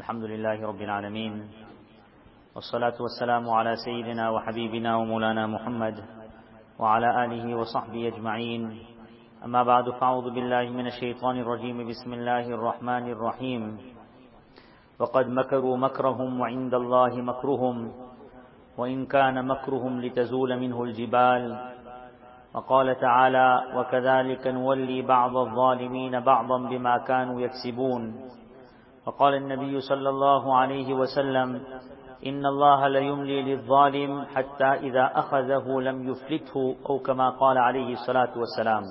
الحمد لله رب العالمين والصلاة والسلام على سيدنا وحبيبنا ومولانا محمد وعلى آله وصحبه أجمعين. أما بعد فأعوذ بالله من الشيطان الرجيم. بسم الله الرحمن الرحيم. وقد مكروا مكرهم وعند الله مكرهم وإن كان مكرهم لتزول منه الجبال. وقال تعالى وكذلك نولي بعض الظالمين بعضا بما كانوا يكسبون وقال النبي صلى الله عليه وسلم إن الله ليملي للظالم حتى إذا أخذه لم يفلته أو كما قال عليه الصلاة والسلام.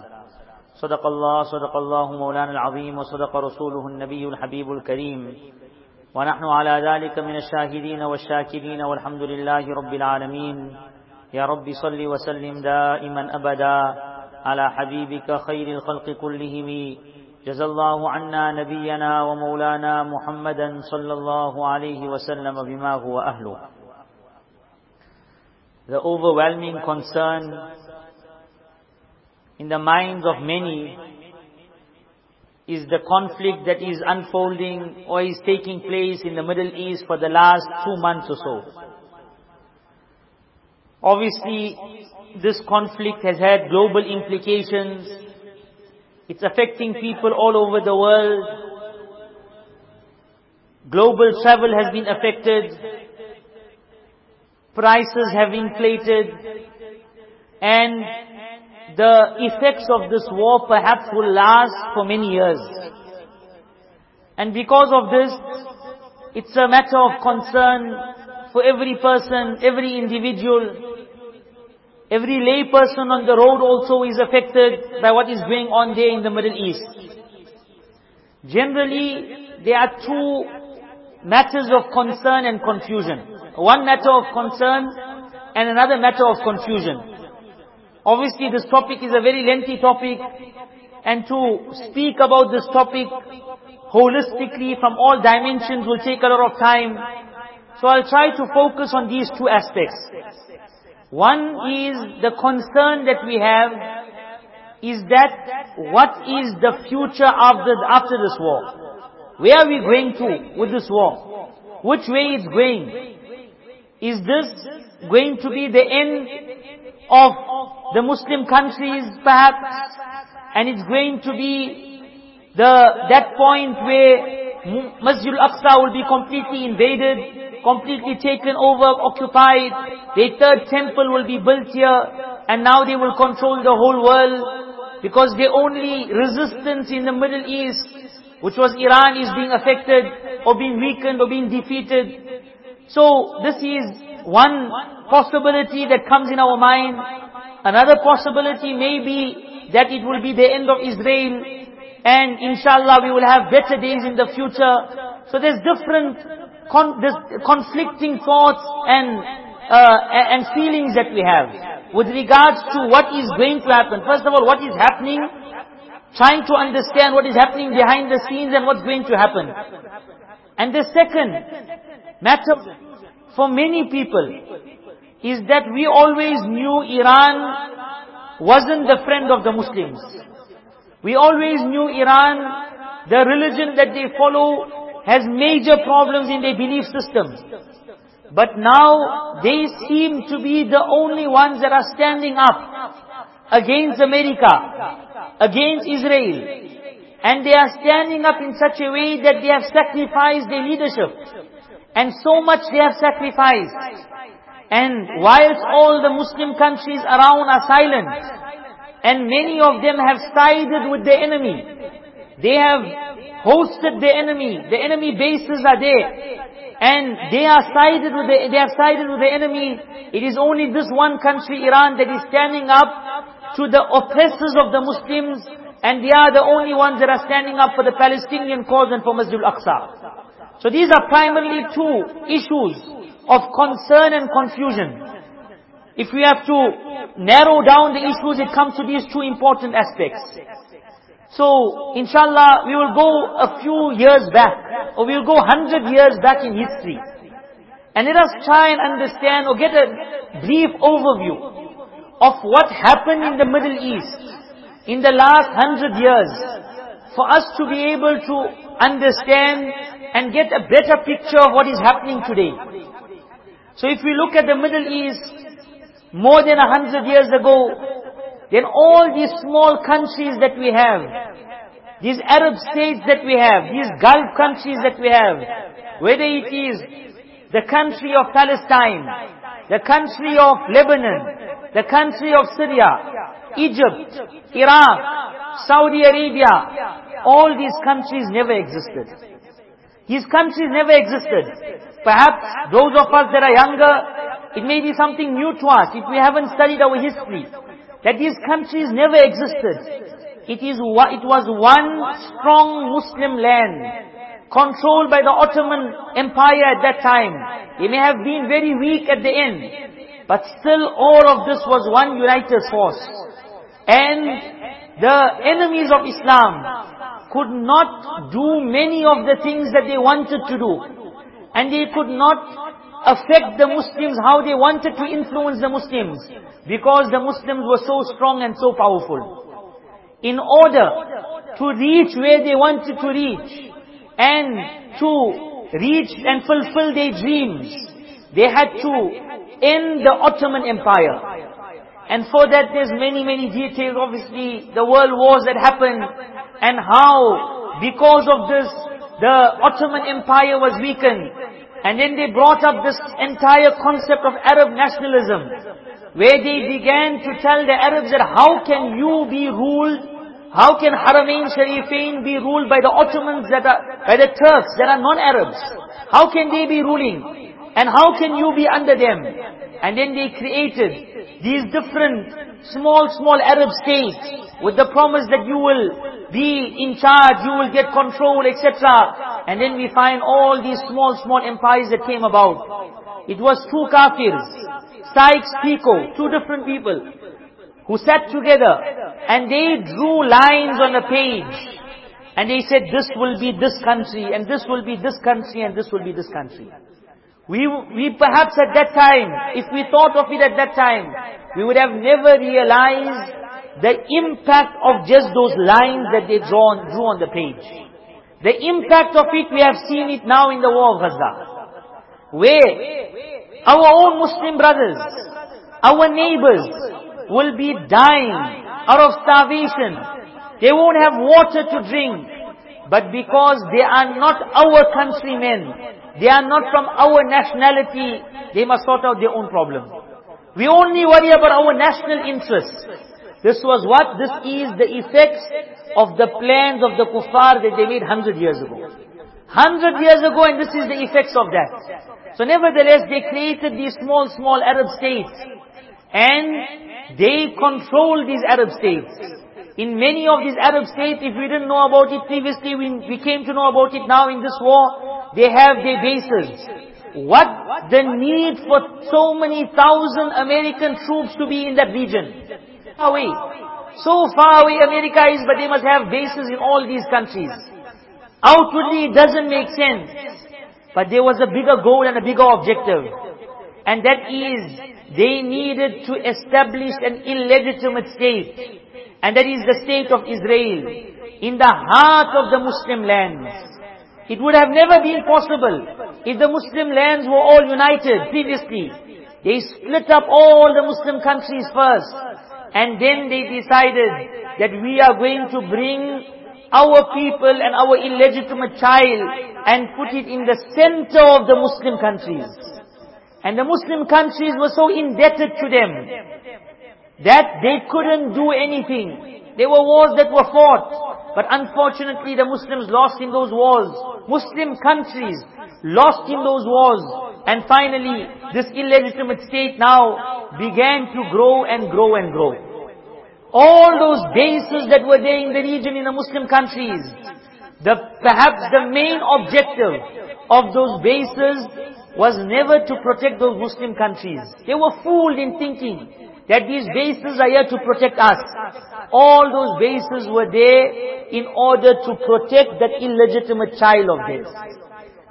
صدق الله صدق الله مولانا العظيم وصدق رسوله النبي الحبيب الكريم. ونحن على ذلك من الشاهدين والشاكرين والحمد لله رب العالمين. يا رب صل وسلم دائما أبدا على حبيبك خير الخلق كلهم. جزا الله عنا نبينا ومولانا محمدا صلى الله عليه وسلم بما هو أهله The overwhelming concern in the minds of many is the conflict that is unfolding or is taking place in the Middle East for the last two months or so. Obviously, this conflict has had global implications. it's affecting people all over the world. Global travel has been affected. Prices have inflated. And the effects of this war perhaps will last for many years. And because of this, it's a matter of concern for every person, every individual. Every lay person on the road also is affected by what is going on there in the Middle East. Generally, there are two matters of concern and confusion. One matter of concern and another matter of confusion. Obviously, this topic is a very lengthy topic, and to speak about this topic holistically from all dimensions will take a lot of time. So I'll try to focus on these two aspects. One is the concern that we have is that what is the future after, after this war? Where are we going to with this war? Which way it's going? Is this going to be the end of the Muslim countries perhaps? And it's going to be the, that point where Hmm? Masjid al-Aqsa will be completely invaded completely taken over, occupied. Their third temple will be built here, and now they will control the whole world, because the only resistance in the Middle East, which was Iran, is being affected, or being weakened, or being defeated. So, this is one possibility that comes in our mind. Another possibility may be that it will be the end of Israel, and inshallah we will have better days in the future. So there's different con this conflicting thoughts and, uh, and feelings that we have with regards to what is going to happen. First of all, what is happening, trying to understand what is happening behind the scenes and what's going to happen. And the second matter for many people is that we always knew Iran wasn't the friend of the Muslims. We always knew Iran, the religion that they follow has major problems in their belief system. But now they seem to be the only ones that are standing up against America, against Israel. And they are standing up in such a way that they have sacrificed their leadership. And so much they have sacrificed. And whilst all the Muslim countries around are silent, and many of them have sided with the enemy, they have hosted the enemy. The enemy bases are there. And they are sided with the, they have sided with the enemy. It is only this one country, Iran, that is standing up to the oppressors of the Muslims. And they are the only ones that are standing up for the Palestinian cause and for Masjid al-Aqsa. So these are primarily two issues of concern and confusion. If we have to narrow down the issues, it comes to these two important aspects. So, inshallah, we will go a few years back, or we will go hundred years back in history. And let us try and understand or get a brief overview of what happened in the Middle East in the last hundred years. For us to be able to understand and get a better picture of what is happening today. So if we look at the Middle East, more than a hundred years ago, then all these small countries that we have, these Arab states that we have, these Gulf countries that we have, whether it is the country of Palestine, the country of Lebanon, the country of Syria, Egypt, Iraq, Saudi Arabia, all these countries never existed. These countries never existed. Perhaps those of us that are younger, it may be something new to us if we haven't studied our history. That these countries never existed. It is it was one strong Muslim land controlled by the Ottoman Empire at that time. It may have been very weak at the end, but still all of this was one united force. And the enemies of Islam could not do many of the things that they wanted to do. And they could not affect the Muslims how they wanted to influence the Muslims. Because the Muslims were so strong and so powerful. In order to reach where they wanted to reach, and to reach and fulfill their dreams, they had to end the Ottoman Empire. And for that there's many, many details, obviously, the world wars that happened, and how, because of this, the Ottoman Empire was weakened. And then they brought up this entire concept of Arab nationalism, where they began to tell the Arabs that how can you be ruled how can Haramain Sharifain be ruled by the Ottomans that are, by the Turks that are non-Arabs? How can they be ruling? And how can you be under them? And then they created these different small, small Arab states with the promise that you will be in charge, you will get control, etc. And then we find all these small, small empires that came about. It was two kafirs, Sykes-Picot, two different people who sat together and they drew lines on a page and they said this will be this country and this will be this country and this will be this country. We, we perhaps at that time, if we thought of it at that time, we would have never realized the impact of just those lines that they drawn, drew on the page. The impact of it, we have seen it now in the war of Gaza. Where our own Muslim brothers, our neighbors, will be dying out of starvation. They won't have water to drink. But because they are not our countrymen, they are not from our nationality, they must sort out their own problem. We only worry about our national interests. This was what? This is the effects of the plans of the kuffar that they made hundred years ago. Hundred years ago and this is the effects of that. So nevertheless, they created these small, small Arab states. And they control these Arab states. In many of these Arab states, if we didn't know about it previously, we, we came to know about it now in this war, they have their bases. What the need for so many thousand American troops to be in that region? Far Away. So far away America is, but they must have bases in all these countries. Outwardly it doesn't make sense. But there was a bigger goal and a bigger objective. And that is they needed to establish an illegitimate state. And that is the state of Israel. In the heart of the Muslim lands. It would have never been possible if the Muslim lands were all united previously. They split up all the Muslim countries first. And then they decided that we are going to bring our people and our illegitimate child and put it in the center of the Muslim countries. And the Muslim countries were so indebted to them that they couldn't do anything. There were wars that were fought. But unfortunately the Muslims lost in those wars. Muslim countries lost in those wars. And finally, this illegitimate state now began to grow and grow and grow. All those bases that were there in the region in the Muslim countries, the, perhaps the main objective of those bases was never to protect those Muslim countries. They were fooled in thinking that these bases are here to protect us. All those bases were there in order to protect that illegitimate child of theirs.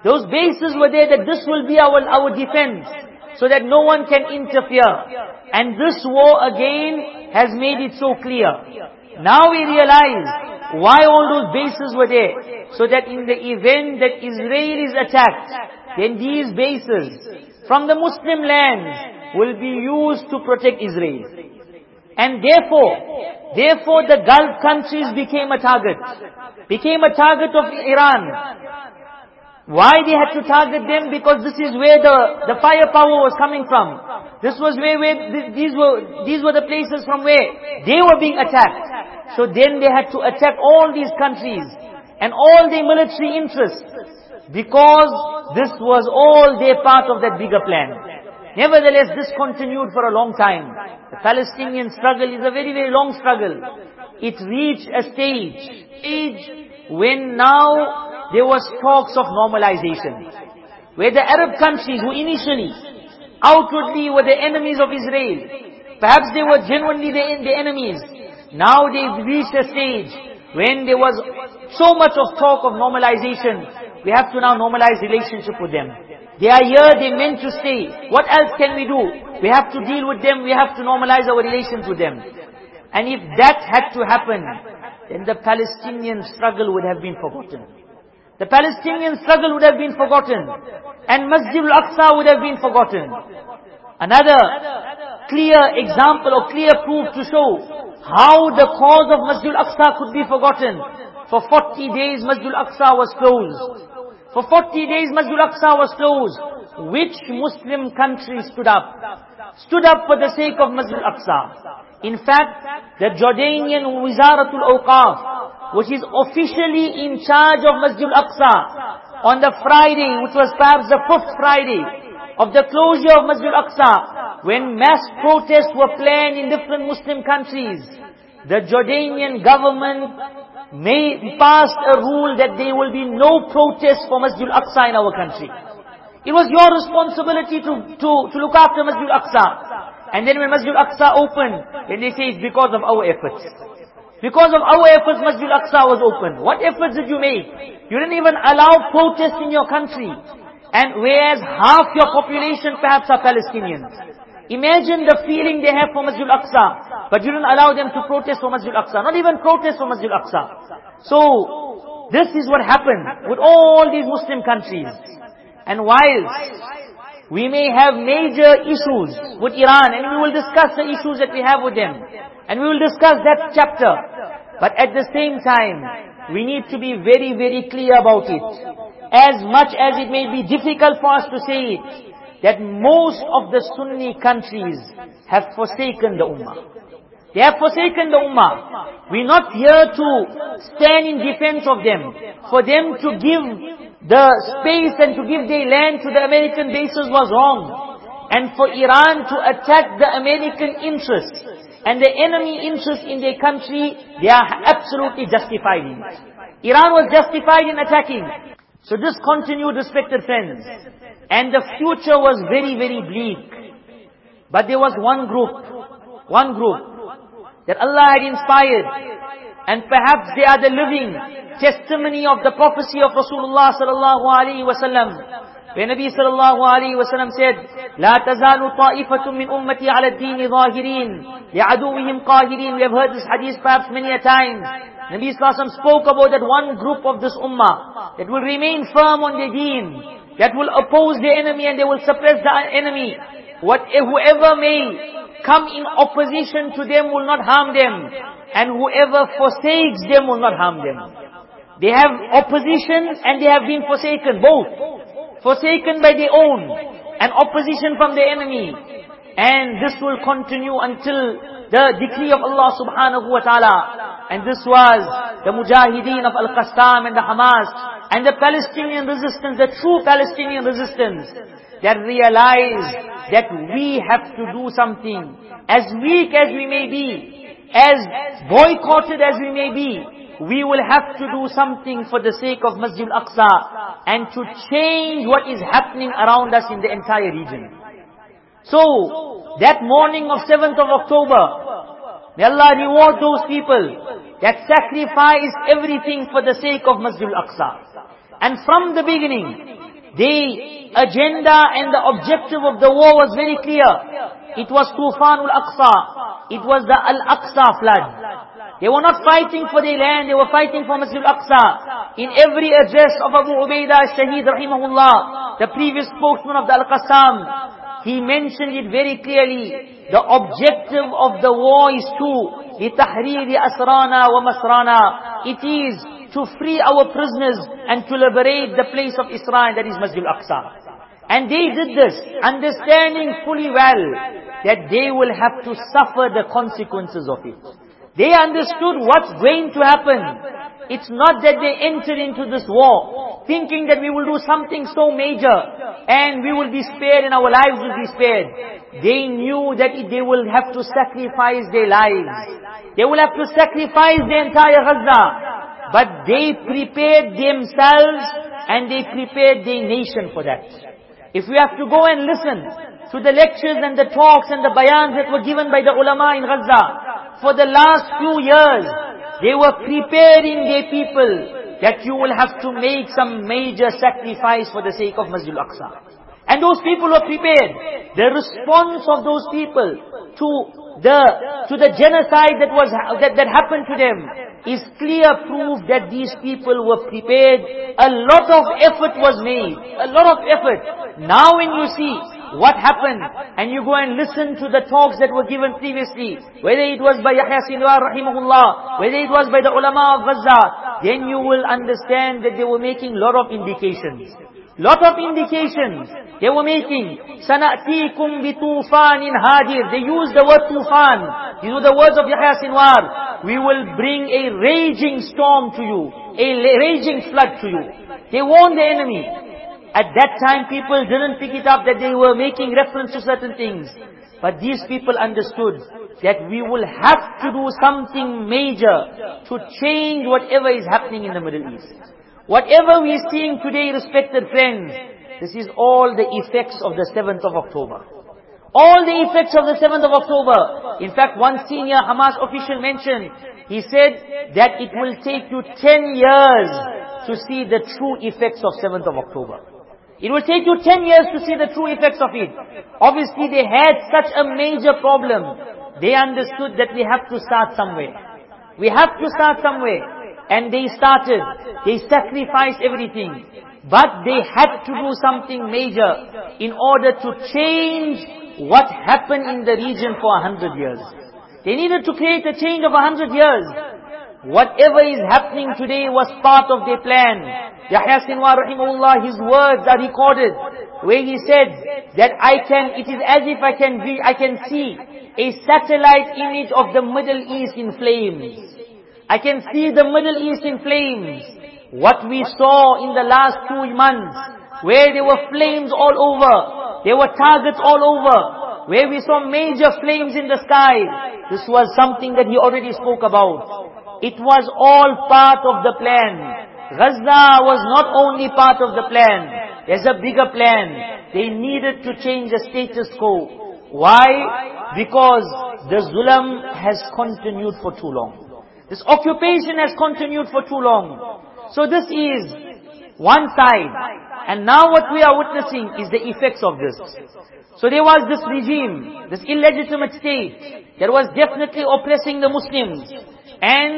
Those bases were there that this will be our, our defense, so that no one can interfere. And this war again has made it so clear. Now we realize Why all those bases were there? So that in the event that Israel is attacked, then these bases from the Muslim lands will be used to protect Israel. And therefore, therefore the Gulf countries became a target. Became a target of Iran. Why they had to target them? Because this is where the, the firepower was coming from. This was where, where these were, these were the places from where they were being attacked. So then they had to attack all these countries and all their military interests because this was all their part of that bigger plan. Nevertheless, this continued for a long time. The Palestinian struggle is a very, very long struggle. It reached a stage, stage when now there was talks of normalization. Where the Arab countries who initially outwardly were the enemies of Israel. Perhaps they were genuinely the, the enemies. Now they've reached a stage when there was so much of talk of normalization. We have to now normalize relationship with them. They are here, they meant to stay. What else can we do? We have to deal with them, we have to normalize our relations with them. And if that had to happen, then the Palestinian struggle would have been forgotten. The Palestinian struggle would have been forgotten. And Masjid al-Aqsa would have been forgotten. Another clear example or clear proof to show how the cause of Masjid al-Aqsa could be forgotten. For 40 days Masjid al-Aqsa was closed. For 40 days Masjid al-Aqsa was closed. Which Muslim country stood up? Stood up for the sake of Masjid al-Aqsa. In fact, the Jordanian Wizaratul Awqaf, which is officially in charge of Masjid al-Aqsa, on the Friday, which was perhaps the fifth Friday of the closure of Masjid al-Aqsa, when mass protests were planned in different Muslim countries, the Jordanian government made, passed a rule that there will be no protest for Masjid al-Aqsa in our country. It was your responsibility to, to, to look after Masjid al-Aqsa. And then when Masjid al-Aqsa opened, then they say it's because of our efforts. Because of our efforts, Masjid al-Aqsa was open. What efforts did you make? You didn't even allow protests in your country. And whereas half your population perhaps are Palestinians. Imagine the feeling they have for Masjid al-Aqsa. But you don't allow them to protest for Masjid al-Aqsa. Not even protest for Masjid al-Aqsa. So, this is what happened with all these Muslim countries. And whilst we may have major issues with Iran, and we will discuss the issues that we have with them. And we will discuss that chapter. But at the same time, we need to be very, very clear about it. As much as it may be difficult for us to say it, that most of the Sunni countries have forsaken the Ummah. They have forsaken the Ummah. We're not here to stand in defense of them. For them to give the space and to give their land to the American bases was wrong. And for Iran to attack the American interests and the enemy interests in their country, they are absolutely justified in it. Iran was justified in attacking. So this continued, respected friends. And the future was very, very bleak. But there was one group, one group, that Allah had inspired. And perhaps they are the living testimony of the prophecy of Rasulullah sallallahu alaihi wasallam. When Nabi sallallahu alayhi wa sallam said, لا تزال طائفة من أمتي على الدين ظاهرين لعدوهم قاهرين. We have heard this hadith perhaps many a time. Nabi sallallahu spoke about that one group of this ummah that will remain firm on their deen, that will oppose the enemy and they will suppress the enemy. What, eh, whoever may come in opposition to them will not harm them. And whoever forsakes them will not harm them. They have opposition and they have been forsaken, both forsaken by their own, and opposition from the enemy. And this will continue until the decree of Allah subhanahu wa ta'ala. And this was the Mujahideen of Al-Qassam and the Hamas, and the Palestinian resistance, the true Palestinian resistance, that realized that we have to do something. As weak as we may be, as boycotted as we may be, we will have to do something for the sake of Masjid al-Aqsa and to change what is happening around us in the entire region. So, that morning of 7th of October, may Allah reward those people that sacrificed everything for the sake of Masjid al-Aqsa. And from the beginning, the agenda and the objective of the war was very clear. It was Tufan al-Aqsa. It was the Al-Aqsa flood. They were not fighting for their land, they were fighting for Masjid al-Aqsa. In every address of Abu Ubaidah Shaheed rahimahullah, the previous spokesman of the Al-Qassam, he mentioned it very clearly. The objective of the war is to لِتَحْرِيرِ أَسْرَانَا وَمَسْرَانَا It is to free our prisoners and to liberate the place of Israel, that is Masjid al-Aqsa. And they did this, understanding fully well that they will have to suffer the consequences of it. They understood what's going to happen. It's not that they entered into this war thinking that we will do something so major and we will be spared and our lives will be spared. They knew that they will have to sacrifice their lives. They will have to sacrifice the entire Gaza. But they prepared themselves and they prepared their nation for that. If we have to go and listen to the lectures and the talks and the bayans that were given by the ulama in Gaza, for the last few years, they were preparing their people that you will have to make some major sacrifice for the sake of Masjid al-Aqsa. And those people were prepared. The response of those people to the, to the genocide that was, that, that happened to them is clear proof that these people were prepared. A lot of effort was made. A lot of effort. Now when you see what happened, and you go and listen to the talks that were given previously, whether it was by Yahya Sinwar rahimahullah, whether it was by the ulama of Gaza, then you will understand that they were making lot of indications. Lot of indications they were making. Sanatikum bitufan in hadir. They used the word tufan. You know the words of Yahya Sinwar. We will bring a raging storm to you. A raging flood to you. They warned the enemy. At that time people didn't pick it up that they were making reference to certain things. But these people understood that we will have to do something major to change whatever is happening in the Middle East. Whatever we are seeing today, respected friends, this is all the effects of the 7th of October. All the effects of the 7th of October. In fact, one senior Hamas official mentioned, he said that it will take you 10 years to see the true effects of 7th of October. It will take you 10 years to see the true effects of it. Obviously they had such a major problem. They understood that we have to start somewhere. We have to start somewhere. And they started. They sacrificed everything. But they had to do something major in order to change what happened in the region for a hundred years. They needed to create a change of a hundred years. Whatever is happening today was part of their plan. Yahya Sinwar rahimahullah, his words are recorded, where he said that I can, it is as if I can, I can see a satellite image of the Middle East in flames. I can see the Middle East in flames. What we saw in the last two months, where there were flames all over, there were targets all over, where we saw major flames in the sky. This was something that he already spoke about. It was all part of the plan. Gaza was not only part of the plan. There's a bigger plan. They needed to change the status quo. Why? Because the zulam has continued for too long. This occupation has continued for too long. So this is one side. And now what we are witnessing is the effects of this. So there was this regime, this illegitimate state, that was definitely oppressing the Muslims. And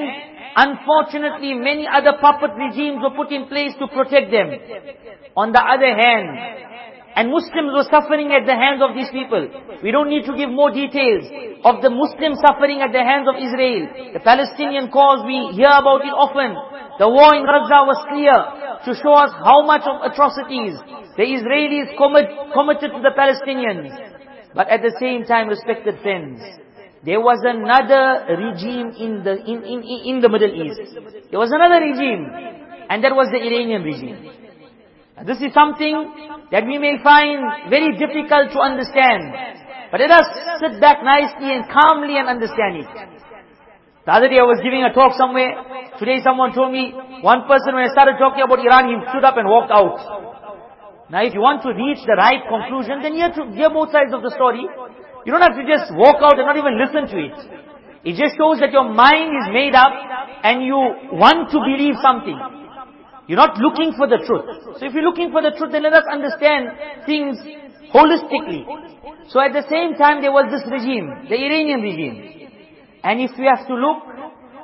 unfortunately, many other puppet regimes were put in place to protect them. On the other hand, and Muslims were suffering at the hands of these people. We don't need to give more details of the Muslim suffering at the hands of Israel. The Palestinian cause, we hear about it often. The war in Gaza was clear to show us how much of atrocities the Israelis commit, committed to the Palestinians. But at the same time, respected friends, there was another regime in the, in, in, in the Middle East. There was another regime. And that was the Iranian regime. And this is something that we may find very difficult to understand. But let us sit back nicely and calmly and understand it. The other day I was giving a talk somewhere. Today someone told me, one person when I started talking about Iran, he stood up and walked out. Now if you want to reach the right conclusion, then you have to hear both sides of the story. You don't have to just walk out and not even listen to it. It just shows that your mind is made up and you want to believe something. You're not looking for the truth. So if you're looking for the truth, then let us understand things holistically. So at the same time, there was this regime, the Iranian regime. And if we have to look,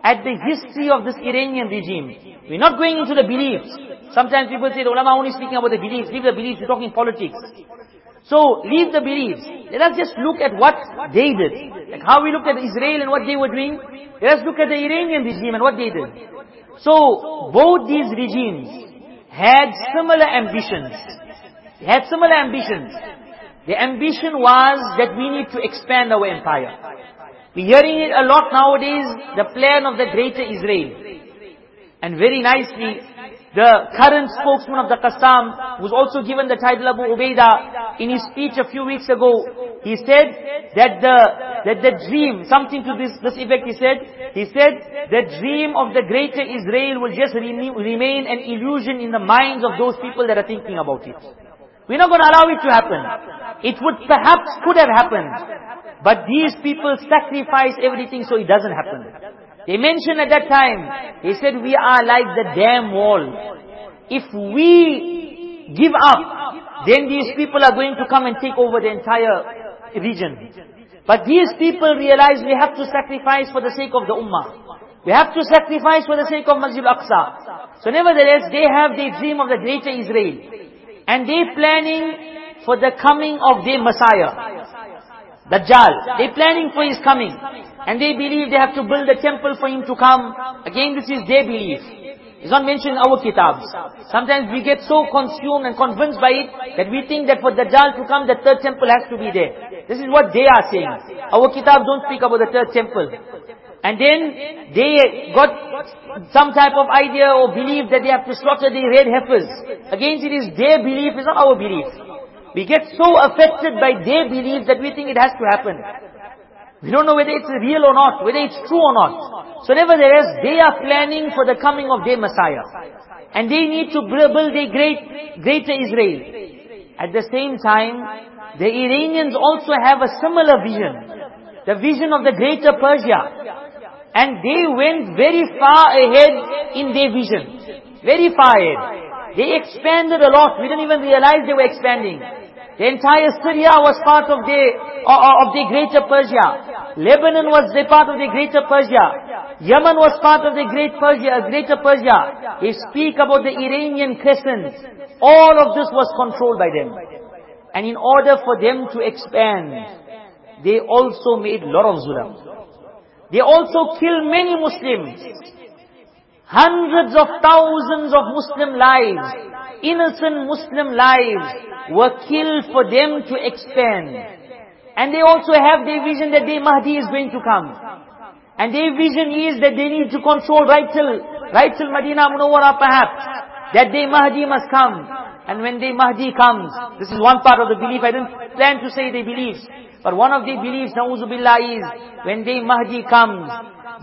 at the history of this Iranian regime. We're not going into the beliefs. Sometimes people say, the ulama only speaking about the beliefs. Leave the beliefs, we're talking politics. So, leave the beliefs. Let us just look at what they did. Like how we looked at Israel and what they were doing. Let us look at the Iranian regime and what they did. So, both these regimes had similar ambitions. They had similar ambitions. The ambition was that we need to expand our empire. We're hearing it a lot nowadays, the plan of the greater Israel. And very nicely, the current spokesman of the Qassam, was also given the title Abu Ubaidah, in his speech a few weeks ago, he said that the, that the dream, something to this, this effect he said, he said, the dream of the greater Israel will just remain an illusion in the minds of those people that are thinking about it. We're not going to allow it to happen. It would perhaps could have happened. But these people sacrifice everything so it doesn't happen. They mentioned at that time, they said we are like the dam wall. If we give up, then these people are going to come and take over the entire region. But these people realize we have to sacrifice for the sake of the ummah. We have to sacrifice for the sake of Masjid Al-Aqsa. So nevertheless, they have the dream of the greater Israel. And they are planning for the coming of their Messiah. Dajjal. They're planning for his coming. And they believe they have to build a temple for him to come. Again, this is their belief. It's not mentioned in our kitabs. Sometimes we get so consumed and convinced by it that we think that for Dajjal to come, the third temple has to be there. This is what they are saying. Our kitabs don't speak about the third temple. And then they got some type of idea or belief that they have to slaughter the red heifers. Again, it is their belief, it's not our belief. We get so affected by their beliefs that we think it has to happen. We don't know whether it's real or not, whether it's true or not. So nevertheless, they are planning for the coming of their Messiah. And they need to build a great, greater Israel. At the same time, the Iranians also have a similar vision. The vision of the greater Persia. And they went very far ahead in their vision. Very far ahead. They expanded a lot. We didn't even realize they were expanding. The entire Syria was part of the, uh, of the greater Persia. Lebanon was the part of the greater Persia. Yemen was part of the great Persia, greater Persia. They speak about the Iranian crescent. All of this was controlled by them. And in order for them to expand, they also made lot of zulm. They also killed many Muslims. Hundreds of thousands of Muslim lives, innocent Muslim lives were killed for them to expand. And they also have their vision that their Mahdi is going to come. And their vision is that they need to control right till, right till Medina Munawwara perhaps. That their Mahdi must come. And when their Mahdi comes, this is one part of the belief, I didn't plan to say their beliefs. But one of the beliefs, na'uzubillah, is when the Mahdi comes,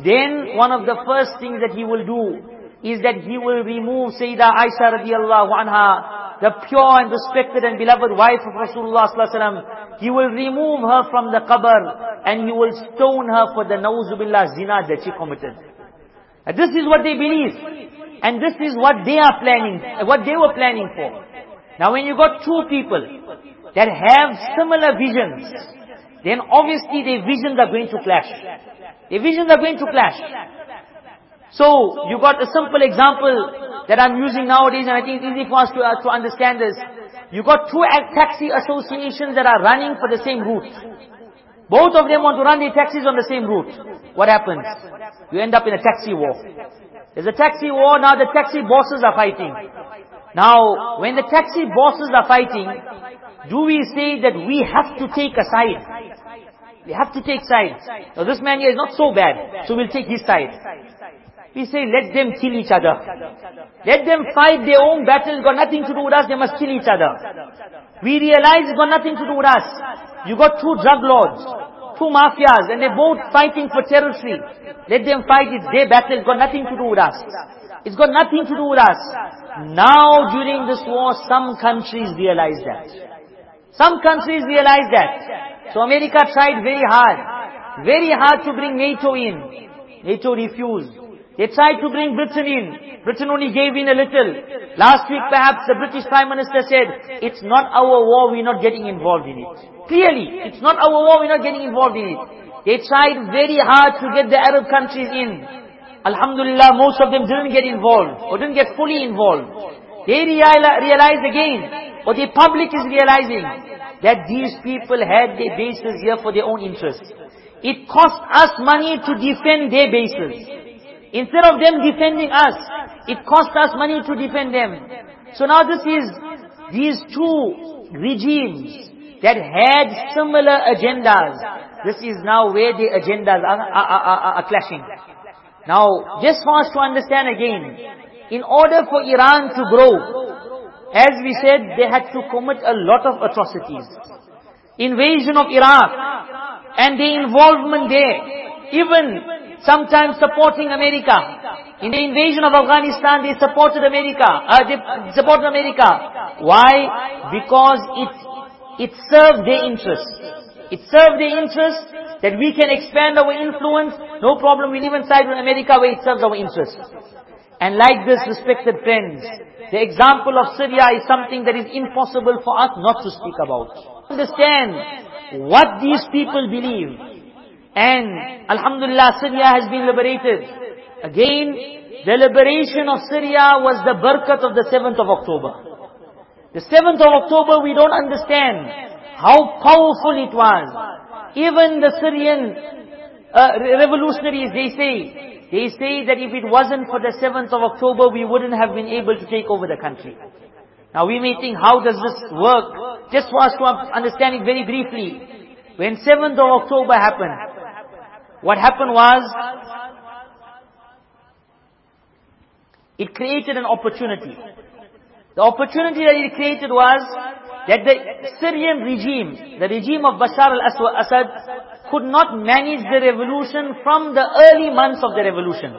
then one of the first things that he will do is that he will remove Sayyidah Aisha radiallahu anha, the pure and respected and beloved wife of Rasulullah sallallahu He will remove her from the qabr and he will stone her for the na'uzubillah zina that she committed. And this is what they believe. And this is what they are planning, what they were planning for. Now when you got two people that have similar visions, then obviously their visions are going to clash. Their visions are going to clash. So, you got a simple example that I'm using nowadays and I think it's easy for us to, uh, to understand this. You got two taxi associations that are running for the same route. Both of them want to run their taxis on the same route. What happens? You end up in a taxi war. There's a taxi war, now the taxi bosses are fighting. Now, when the taxi bosses are fighting, do we say that we have to take a side? We have to take sides. Now this man here is not so bad, so we'll take his side. We say, let them kill each other. Let them fight their own battles, got nothing to do with us, they must kill each other. We realize it's got nothing to do with us. You got two drug lords, two mafias, and they're both fighting for territory. Let them fight, it's their battle, it's got nothing to do with us. It's got nothing to do with us. Now during this war, some countries realize that. Some countries realize that. So America tried very hard, very hard to bring NATO in. NATO refused. They tried to bring Britain in. Britain only gave in a little. Last week perhaps the British Prime Minister said, it's not our war, we're not getting involved in it. Clearly, it's not our war, we're not getting involved in it. They tried very hard to get the Arab countries in. Alhamdulillah, most of them didn't get involved, or didn't get fully involved. They realize again, or the public is realizing, that these people had their bases here for their own interests. It cost us money to defend their bases. Instead of them defending us, it cost us money to defend them. So now this is, these two regimes that had similar agendas, this is now where the agendas are, are, are, are clashing. Now, just for us to understand again, in order for Iran to grow, as we said, they had to commit a lot of atrocities. Invasion of Iraq, and the involvement there, even sometimes supporting America. In the invasion of Afghanistan, they supported America, uh, they supported America. Why? Because it, it served their interests. It served their interests that we can expand our influence. No problem, we live inside with America where it serves our interests. And like this, respected friends, the example of Syria is something that is impossible for us not to speak about. Understand what these people believe. And Alhamdulillah, Syria has been liberated. Again, the liberation of Syria was the barakat of the 7th of October. The 7th of October, we don't understand how powerful it was. Even the Syrian uh, revolutionaries, they say, they say that if it wasn't for the 7th of October, we wouldn't have been able to take over the country. Now we may think, how does this work? Just for us to understand it very briefly. When 7th of October happened, what happened was, it created an opportunity. The opportunity that it created was that the Syrian regime, the regime of Bashar al-Assad, could not manage the revolution from the early months of the revolution.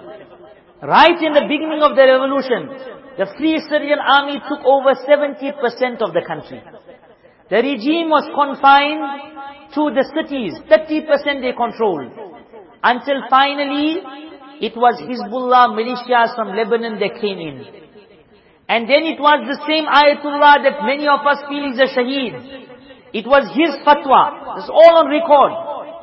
Right in the beginning of the revolution, the Free Syrian Army took over 70% of the country. The regime was confined to the cities, 30% they controlled. Until finally, it was Hezbollah militias from Lebanon that came in. And then it was the same Ayatullah that many of us feel is a shaheed. It was his fatwa. It's all on record.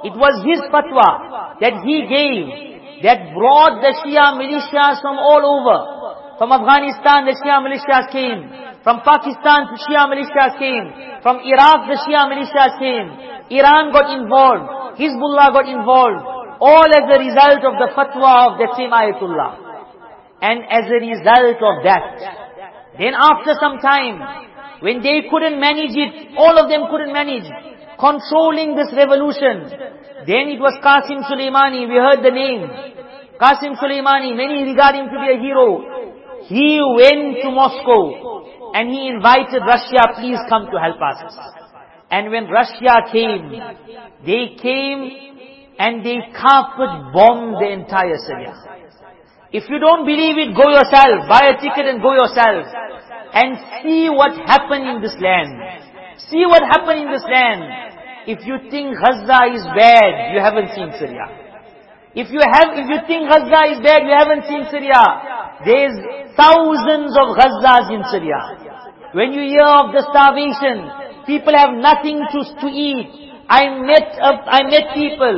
It was his fatwa that he gave that brought the Shia militias from all over. From Afghanistan the Shia militias came. From Pakistan the Shia militias came. From Iraq the Shia militias came. Iran got involved. Hezbollah got involved. All as a result of the fatwa of that same Ayatullah. And as a result of that, then after some time, when they couldn't manage it, all of them couldn't manage, controlling this revolution, then it was Qasim Soleimani, we heard the name. Qasim Soleimani, many regard him to be a hero. He went to Moscow and he invited Russia, please come to help us. And when Russia came, they came and they carpet bombed the entire Syria. If you don't believe it, go yourself. Buy a ticket and go yourself. And see what happened in this land. See what happened in this land. If you think Gaza is bad, you haven't seen Syria. If you have, if you think Gaza is bad, you haven't seen Syria. There's thousands of Gazas in Syria. When you hear of the starvation, people have nothing to, to eat. I met, I met people,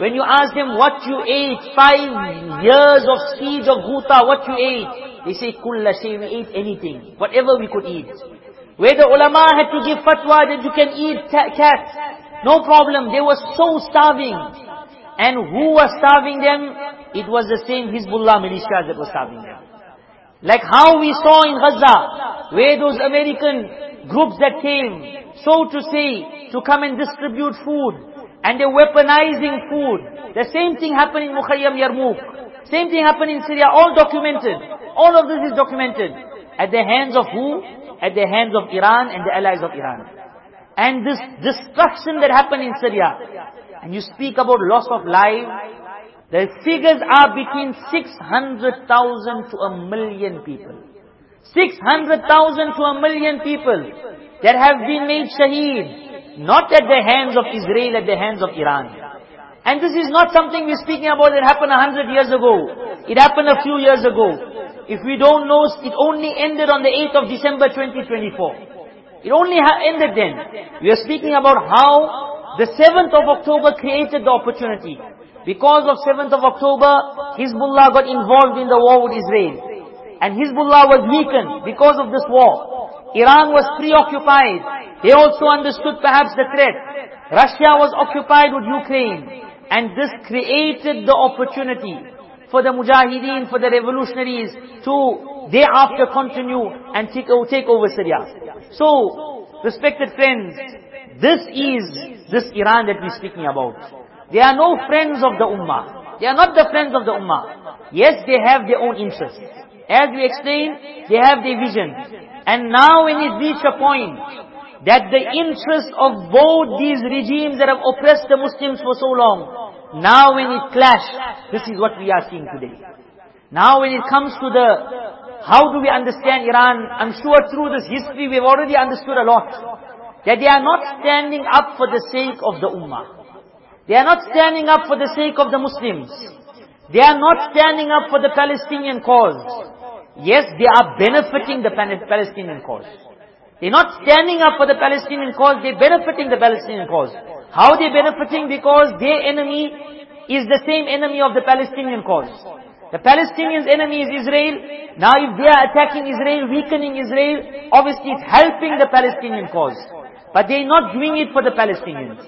when you ask them what you ate, five years of siege of Ghuta, what you ate, they say, kulla shay, we ate anything, whatever we could eat. Where the ulama had to give fatwa that you can eat cat, no problem, they were so starving. And who was starving them? It was the same Hezbollah militias that was starving them. Like how we saw in Gaza, where those American groups that came, so to say, to come and distribute food. And they're weaponizing food. The same thing happened in Mukhayyam Yarmouk. Same thing happened in Syria, all documented. All of this is documented. At the hands of who? At the hands of Iran and the allies of Iran. And this destruction that happened in Syria, and you speak about loss of life, the figures are between 600,000 to a million people. 600,000 to a million people that have been made shaheed, not at the hands of Israel, at the hands of Iran. And this is not something we're speaking about that happened a hundred years ago. It happened a few years ago. If we don't know, it only ended on the 8th of December 2024. It only ended then. We are speaking about how the 7th of October created the opportunity. Because of 7th of October, Hezbollah got involved in the war with Israel. And Hezbollah was weakened because of this war. Iran was preoccupied. They also understood perhaps the threat. Russia was occupied with Ukraine. And this created the opportunity for the mujahideen, for the revolutionaries to thereafter continue and take, take over Syria. So, respected friends, this is this Iran that we're speaking about. They are no friends of the Ummah. They are not the friends of the Ummah. Yes, they have their own interests. As we explained, they have their vision. And now when it reached a point that the interests of both these regimes that have oppressed the Muslims for so long, now when it clashed, this is what we are seeing today. Now when it comes to the, how do we understand Iran? I'm sure through this history we've already understood a lot. That they are not standing up for the sake of the Ummah. They are not standing up for the sake of the Muslims. They are not standing up for the Palestinian cause. Yes, they are benefiting the Palestinian cause. They're not standing up for the Palestinian cause, they're benefiting the Palestinian cause. How they benefiting? Because their enemy is the same enemy of the Palestinian cause. The Palestinians' enemy is Israel. Now if they are attacking Israel, weakening Israel, obviously it's helping the Palestinian cause. But they're not doing it for the Palestinians.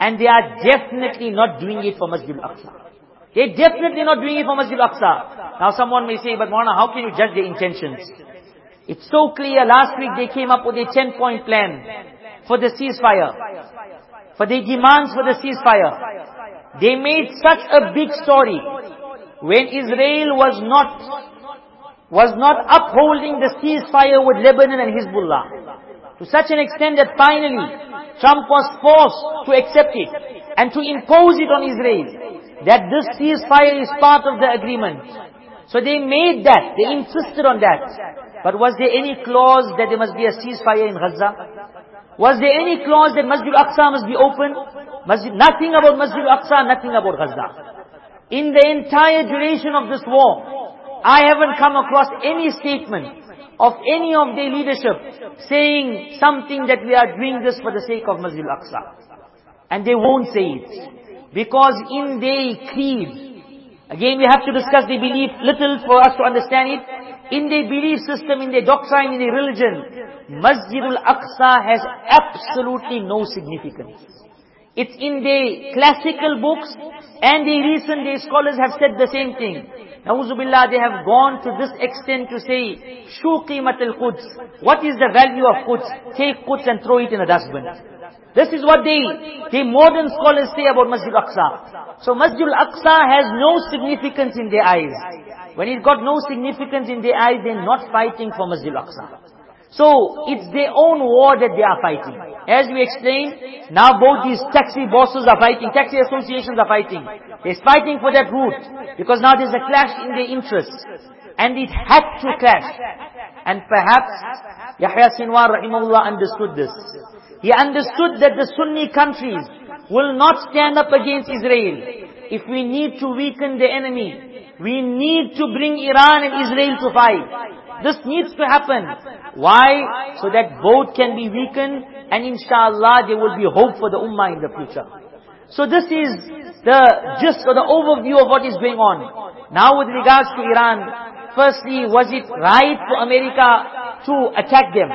And they are definitely not doing it for Masjid al-Aqsa. They're definitely not doing it for Masjid al-Aqsa. Now someone may say, but Maulana, how can you judge their intentions? It's so clear, last week they came up with a 10-point plan for the ceasefire. For their demands for the ceasefire. They made such a big story. When Israel was not, was not upholding the ceasefire with Lebanon and Hezbollah. To such an extent that finally, Trump was forced to accept it and to impose it on Israel. That this ceasefire is part of the agreement. So they made that, they insisted on that. But was there any clause that there must be a ceasefire in Gaza? Was there any clause that Masjid al-Aqsa must be open? Masjid, nothing about Masjid al-Aqsa, nothing about Gaza. In the entire duration of this war, I haven't come across any statement of any of their leadership saying something that we are doing this for the sake of Masjid al-Aqsa. And they won't say it. Because in their creed, again we have to discuss their belief little for us to understand it. In their belief system, in their doctrine, in their religion, Masjid al-Aqsa has absolutely no significance. It's in the classical books and the recent day scholars have said the same thing. Nauzubillah, they have gone to this extent to say, Shu qimat al-Quds. What is the value of Quds? Take Quds and throw it in a dustbin. This is what they, the modern scholars say about Masjid al-Aqsa. So Masjid al-Aqsa has no significance in their eyes. When it got no significance in their eyes, they're not fighting for Masjid al-Aqsa. So, it's their own war that they are fighting. As we explained, now both these taxi bosses are fighting, taxi associations are fighting. They're fighting for that route, because now there's a clash in their interests. And it had to clash. And perhaps, Yahya Sinwar rahimahullah understood this. He understood that the Sunni countries will not stand up against Israel. If we need to weaken the enemy, we need to bring Iran and Israel to fight. This needs to happen. Why? So that both can be weakened and inshallah there will be hope for the ummah in the future. So this is the just or the overview of what is going on. Now with regards to Iran, firstly, was it right for America to attack them?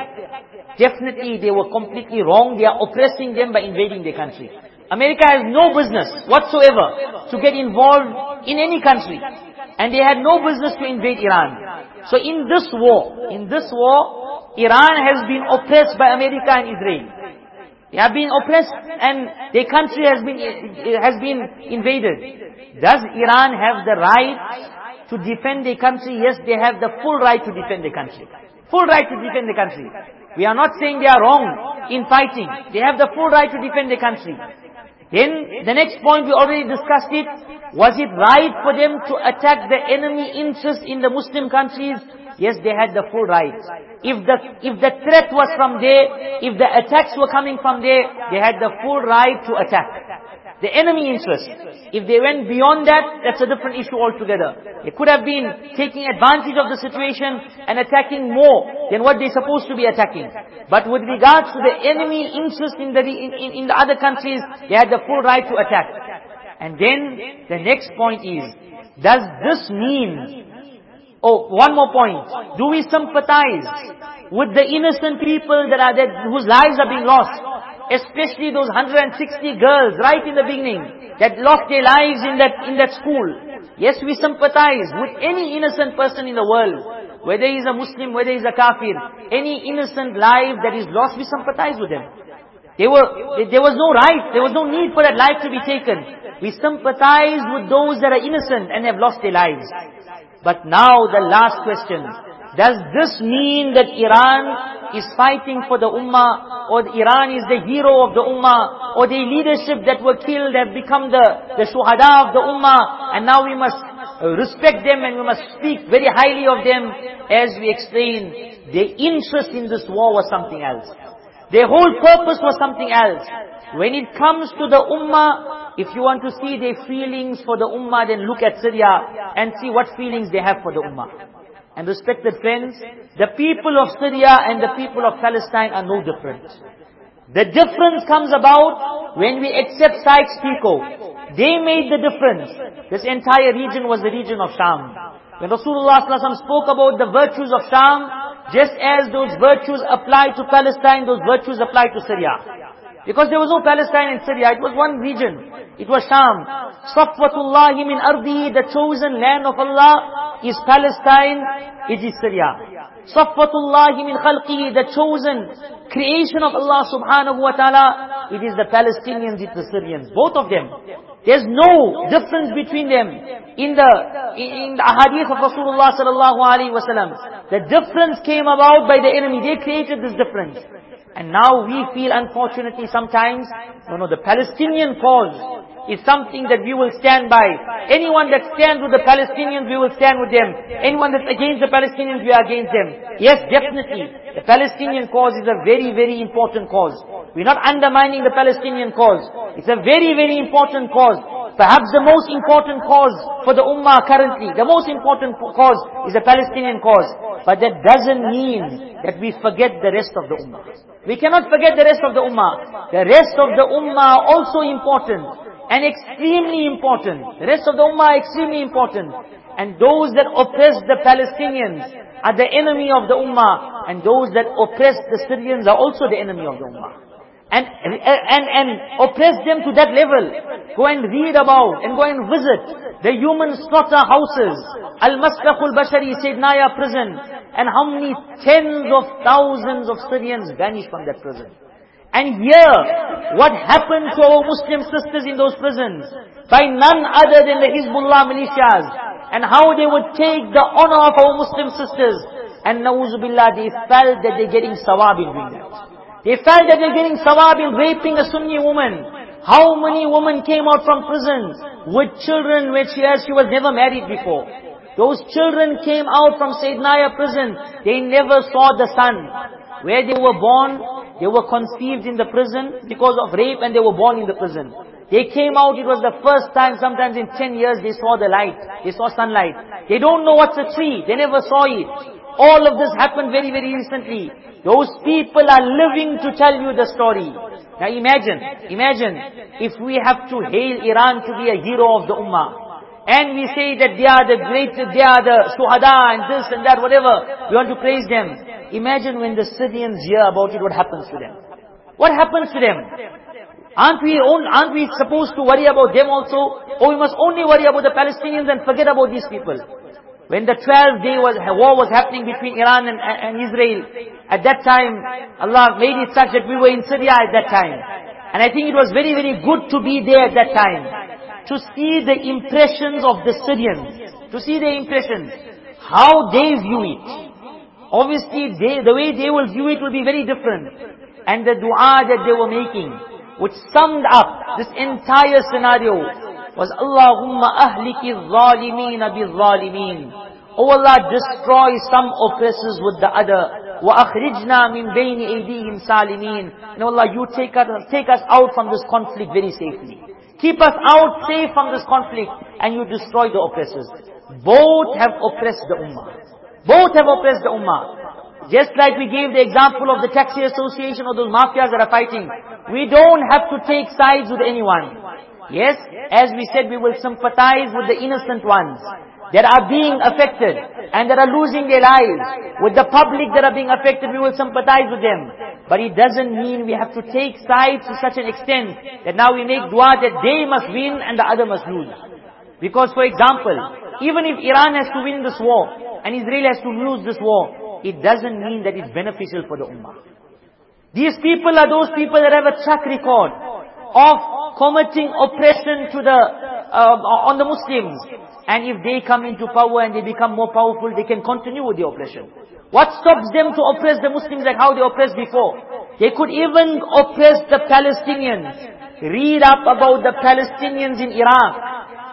Definitely they were completely wrong. They are oppressing them by invading their country. America has no business whatsoever to get involved in any country. And they had no business to invade Iran. So in this war, in this war, Iran has been oppressed by America and Israel. They have been oppressed and their country has been, has been invaded. Does Iran have the right to defend their country? Yes, they have the full right to defend their country. Full right to defend the country. We are not saying they are wrong in fighting. They have the full right to defend their country. Then the next point we already discussed it. Was it right for them to attack the enemy interest in the Muslim countries? Yes, they had the full right. If the, if the threat was from there, if the attacks were coming from there, they had the full right to attack. The enemy interest. If they went beyond that, that's a different issue altogether. They could have been taking advantage of the situation and attacking more than what they're supposed to be attacking. But with regards to the enemy interest in the, in, in, in the other countries, they had the full right to attack. And then the next point is, does this mean, oh, one more point, do we sympathize with the innocent people that are whose lives are being lost? Especially those 160 girls right in the beginning that lost their lives in that, in that school. Yes, we sympathize with any innocent person in the world. Whether he's a Muslim, whether he's a kafir. Any innocent life that is lost, we sympathize with them. There were, there was no right, there was no need for that life to be taken. We sympathize with those that are innocent and have lost their lives. But now the last question. Does this mean that Iran is fighting for the ummah, or Iran is the hero of the ummah, or the leadership that were killed have become the, the shuhada of the ummah, and now we must respect them and we must speak very highly of them. As we explained, their interest in this war was something else. Their whole purpose was something else. When it comes to the ummah, if you want to see their feelings for the ummah, then look at Syria and see what feelings they have for the ummah. And respected friends, the people of Syria and the people of Palestine are no different. The difference comes about when we accept Sykes-Picot. They made the difference. This entire region was the region of Sham. When Rasulullah spoke about the virtues of Sham, just as those virtues apply to Palestine, those virtues apply to Syria. Because there was no Palestine in Syria, it was one region. It was Sham. Safwatullahi min ardi, the chosen land of Allah is Palestine, it is Syria. Safwatullahi min khalqihi, the chosen creation of Allah subhanahu wa ta'ala, it is the Palestinians, it is the Syrians. Both of them. There's no difference between them. In the, in the ahadith of Rasulullah sallallahu alaihi wasallam, the difference came about by the enemy. They created this difference. And now we feel unfortunately sometimes, no, no, the Palestinian cause is something that we will stand by. Anyone that stands with the Palestinians, we will stand with them. Anyone that's against the Palestinians, we are against them. Yes, definitely. The Palestinian cause is a very, very important cause. We're not undermining the Palestinian cause. It's a very, very important cause. Perhaps the most important cause for the Ummah currently, the most important cause is the Palestinian cause. But that doesn't mean that we forget the rest of the Ummah. We cannot forget the rest of the Ummah. The rest of the Ummah are also important and extremely important. The rest of the Ummah are extremely important. And those that oppress the Palestinians are the enemy of the Ummah. And those that oppress the Syrians are also the enemy of the Ummah and, and, and oppress them to that level. Go and read about and go and visit the human slaughterhouses. Al-Maslakhul Bashari, Sayyidnaya prison. And how many tens of thousands of Syrians vanished from that prison. And here, what happened to our Muslim sisters in those prisons? By none other than the Hizbullah militias. And how they would take the honor of our Muslim sisters. And Nauzubillah, they felt that they're getting sawab in doing that. They felt that they're getting sawab in raping a Sunni woman. How many women came out from prison with children which she, has she was never married before? Those children came out from Sayyidnaya prison. They never saw the sun. Where they were born, they were conceived in the prison because of rape and they were born in the prison. They came out, it was the first time, sometimes in 10 years, they saw the light. They saw sunlight. They don't know what's a tree. They never saw it. All of this happened very, very recently. Those people are living to tell you the story. Now imagine, imagine if we have to hail Iran to be a hero of the Ummah. And we say that they are the great, they are the suhada and this and that, whatever. We want to praise them. Imagine when the Syrians hear about it, what happens to them? What happens to them? Aren't we, aren't we supposed to worry about them also? Or we must only worry about the Palestinians and forget about these people? When the 12th day was, war was happening between Iran and, and Israel, at that time, Allah made it such that we were in Syria at that time. And I think it was very, very good to be there at that time to see the impressions of the Syrians, to see the impressions, how they view it. Obviously, they, the way they will view it will be very different. And the dua that they were making, which summed up this entire scenario, was Allahumma ahliki zalimina bi zalimin. O Allah, destroy some oppressors with the other. Wa akhrijna min bayni aydihim salimeen, And Allah, you take us, take us out from this conflict very safely. Keep us out safe from this conflict and you destroy the oppressors. Both have oppressed the ummah. Both have oppressed the ummah. Just like we gave the example of the taxi association or those mafias that are fighting. We don't have to take sides with anyone. Yes, as we said, we will sympathize with the innocent ones that are being affected and that are losing their lives. With the public that are being affected, we will sympathize with them. But it doesn't mean we have to take sides to such an extent that now we make dua that they must win and the other must lose. Because for example, even if Iran has to win this war and Israel has to lose this war, it doesn't mean that it's beneficial for the ummah. These people are those people that have a track record of committing oppression to the uh, on the Muslims. And if they come into power and they become more powerful, they can continue with the oppression. What stops them to oppress the Muslims like how they oppressed before? They could even oppress the Palestinians. Read up about the Palestinians in Iraq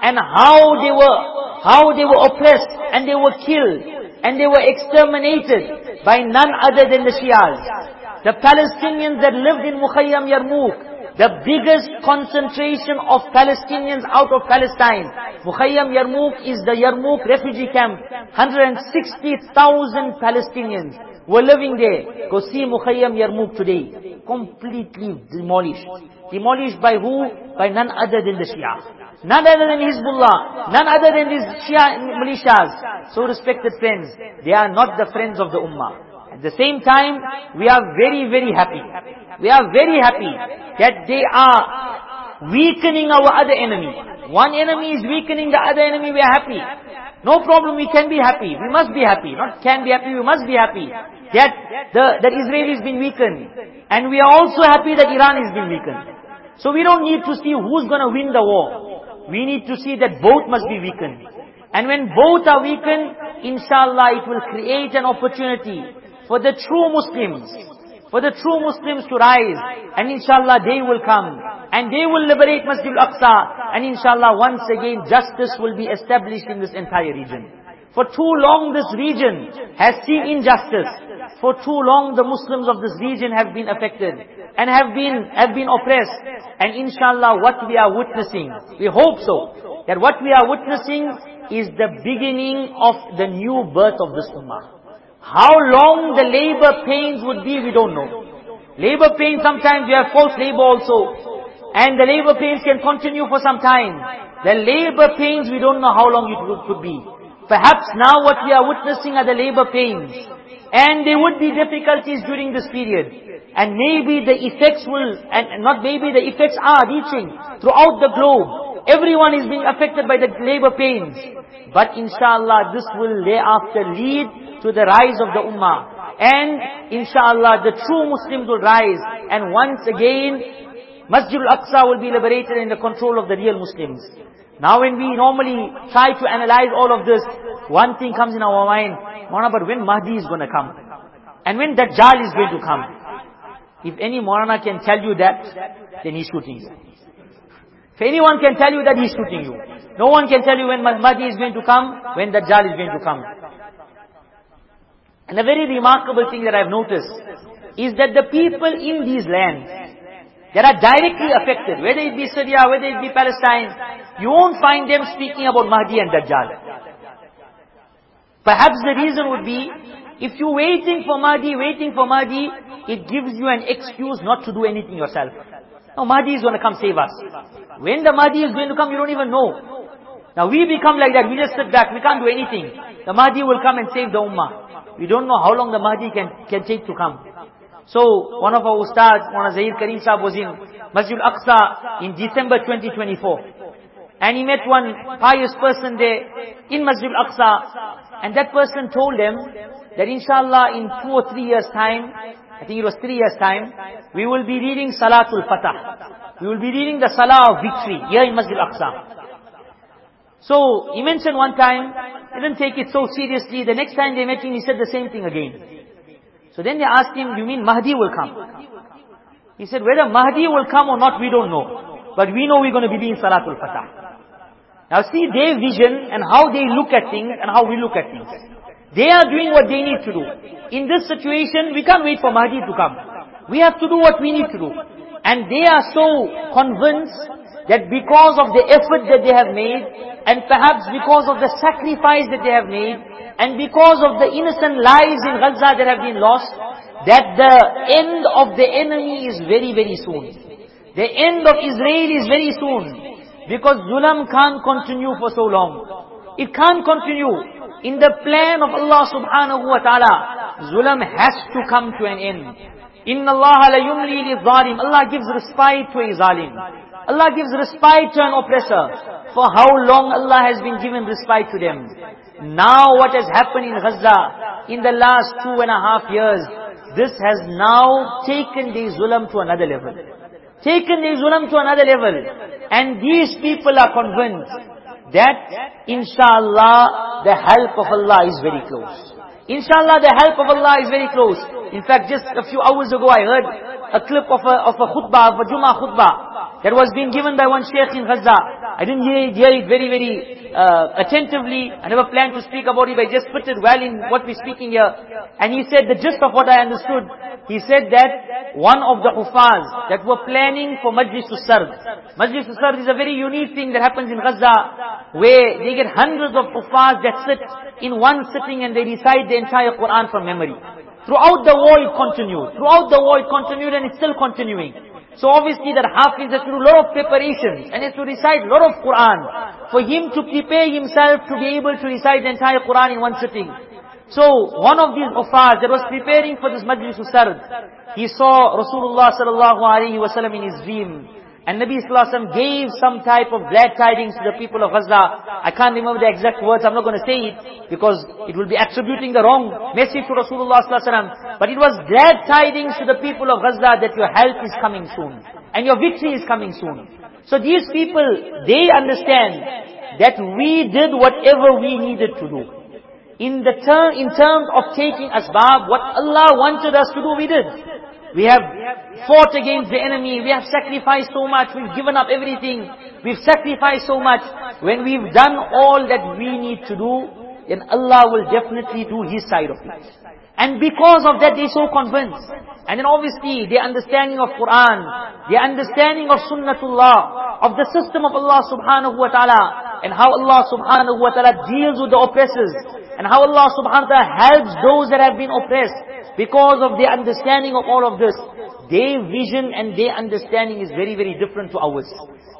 and how they were how they were oppressed and they were killed and they were exterminated by none other than the Shias. The Palestinians that lived in Mukhayyam Yarmouk, the biggest concentration of Palestinians out of Palestine. Mukhayyam Yarmouk is the Yarmouk refugee camp. 160,000 Palestinians were living there. Go see Mukhayyam Yarmouk today. Completely demolished. Demolished by who? By none other than the Shia. None other than Hezbollah. None other than these Shia militias. So respected friends, they are not the friends of the Ummah. At the same time, we are very, very happy. We are very happy that they are weakening our other enemy. One enemy is weakening the other enemy, we are happy. No problem, we can be happy. We must be happy. Not can be happy, we must be happy. That, the, that Israel has been weakened. And we are also happy that Iran has been weakened. So we don't need to see who's going to win the war. We need to see that both must be weakened. And when both are weakened, inshallah it will create an opportunity for the true Muslims, for the true Muslims to rise. And inshallah they will come. And they will liberate Masjid al-Aqsa. And inshallah once again justice will be established in this entire region. For too long this region has seen injustice. For too long the Muslims of this region have been affected. And have been, have been oppressed. And inshallah what we are witnessing, we hope so, that what we are witnessing is the beginning of the new birth of this ummah. How long the labor pains would be, we don't know. Labor pains, sometimes you have false labor also. And the labor pains can continue for some time. The labor pains, we don't know how long it could be. Perhaps now what we are witnessing are the labor pains. And there would be difficulties during this period. And maybe the effects will, and not maybe, the effects are reaching throughout the globe. Everyone is being affected by the labor pains. But inshallah, this will thereafter lead to the rise of the ummah. And inshallah the true Muslims will rise and once again Masjid al-Aqsa will be liberated in the control of the real Muslims. Now when we normally try to analyze all of this, one thing comes in our mind, Maulana, but when Mahdi is going to come? And when Dajjal is going to come? If any Maulana can tell you that, then he's shooting you. If anyone can tell you that, he's shooting you. No one can tell you when Mahdi is going to come, when Dajjal is going to come. And a very remarkable thing that I've noticed is that the people in these lands that are directly affected, whether it be Syria, whether it be Palestine, you won't find them speaking about Mahdi and Dajjal. Perhaps the reason would be, if you're waiting for Mahdi, waiting for Mahdi, it gives you an excuse not to do anything yourself. No, Mahdi is going to come save us. When the Mahdi is going to come, you don't even know. Now we become like that, we just sit back, we can't do anything. The Mahdi will come and save the Ummah. We don't know how long the Mahdi can, can take to come. So, one of our ustads, of Zahir Karim Sahib was in Masjid Al-Aqsa in December 2024. And he met one pious person there in Masjid Al-Aqsa. And that person told them that inshallah in two or three years time, I think it was three years time, we will be reading Salatul Fatah. We will be reading the Salah of victory here in Masjid Al-Aqsa. So, he mentioned one time, didn't take it so seriously. The next time they met him, he said the same thing again. So then they asked him, you mean Mahdi will come? He said, whether Mahdi will come or not, we don't know. But we know we're going to be doing Salatul Fatah. Now see their vision and how they look at things and how we look at things. They are doing what they need to do. In this situation, we can't wait for Mahdi to come. We have to do what we need to do. And they are so convinced that because of the effort that they have made, and perhaps because of the sacrifice that they have made, and because of the innocent lives in Gaza that have been lost, that the end of the enemy is very, very soon. The end of Israel is very soon. Because zulam can't continue for so long. It can't continue. In the plan of Allah subhanahu wa ta'ala, zulam has to come to an end. Inna Allah la yumli li zalim. Allah gives respite to a zalim. Allah gives respite to an oppressor. For how long Allah has been given respite to them. Now what has happened in Gaza, in the last two and a half years, this has now taken the zulam to another level. Taken the zulam to another level. And these people are convinced that inshallah the help of Allah is very close. Inshallah the help of Allah is very close. In fact, just a few hours ago I heard a clip of a, of a khutbah, of a Jummah khutbah that was being given by one sheikh in Gaza. I didn't hear it, hear it very, very uh, attentively. I never planned to speak about it, but I just put it well in what we're speaking here. And he said the gist of what I understood. He said that one of the hufaz that were planning for Majlis Sard. Majlis Sard is a very unique thing that happens in Gaza, where they get hundreds of hufaz that sit in one sitting and they recite the entire Quran from memory. Throughout the war it continued. Throughout the war it continued and it's still continuing. So obviously that Hafiz has to do a lot of preparations and has to recite a lot of Quran for him to prepare himself to be able to recite the entire Quran in one sitting. So one of these hufaz that was preparing for this Majlis Sard, he saw Rasulullah sallallahu alaihi wasallam in his dream. And Nabi Sallallahu gave some type of glad tidings to the people of Gaza. I can't remember the exact words, I'm not going to say it, because it will be attributing the wrong message to Rasulullah Sallallahu But it was glad tidings to the people of Gaza that your help is coming soon. And your victory is coming soon. So these people, they understand that we did whatever we needed to do. In the term, in terms of taking asbab, what Allah wanted us to do, we did. We have fought against the enemy. We have sacrificed so much. We've given up everything. We've sacrificed so much. When we've done all that we need to do, then Allah will definitely do His side of it. And because of that, they're so convinced. And then obviously, their understanding of Quran, their understanding of Sunnatullah, of the system of Allah subhanahu wa ta'ala, and how Allah subhanahu wa ta'ala deals with the oppressors, and how Allah subhanahu wa ta'ala helps those that have been oppressed. Because of their understanding of all of this, their vision and their understanding is very, very different to ours.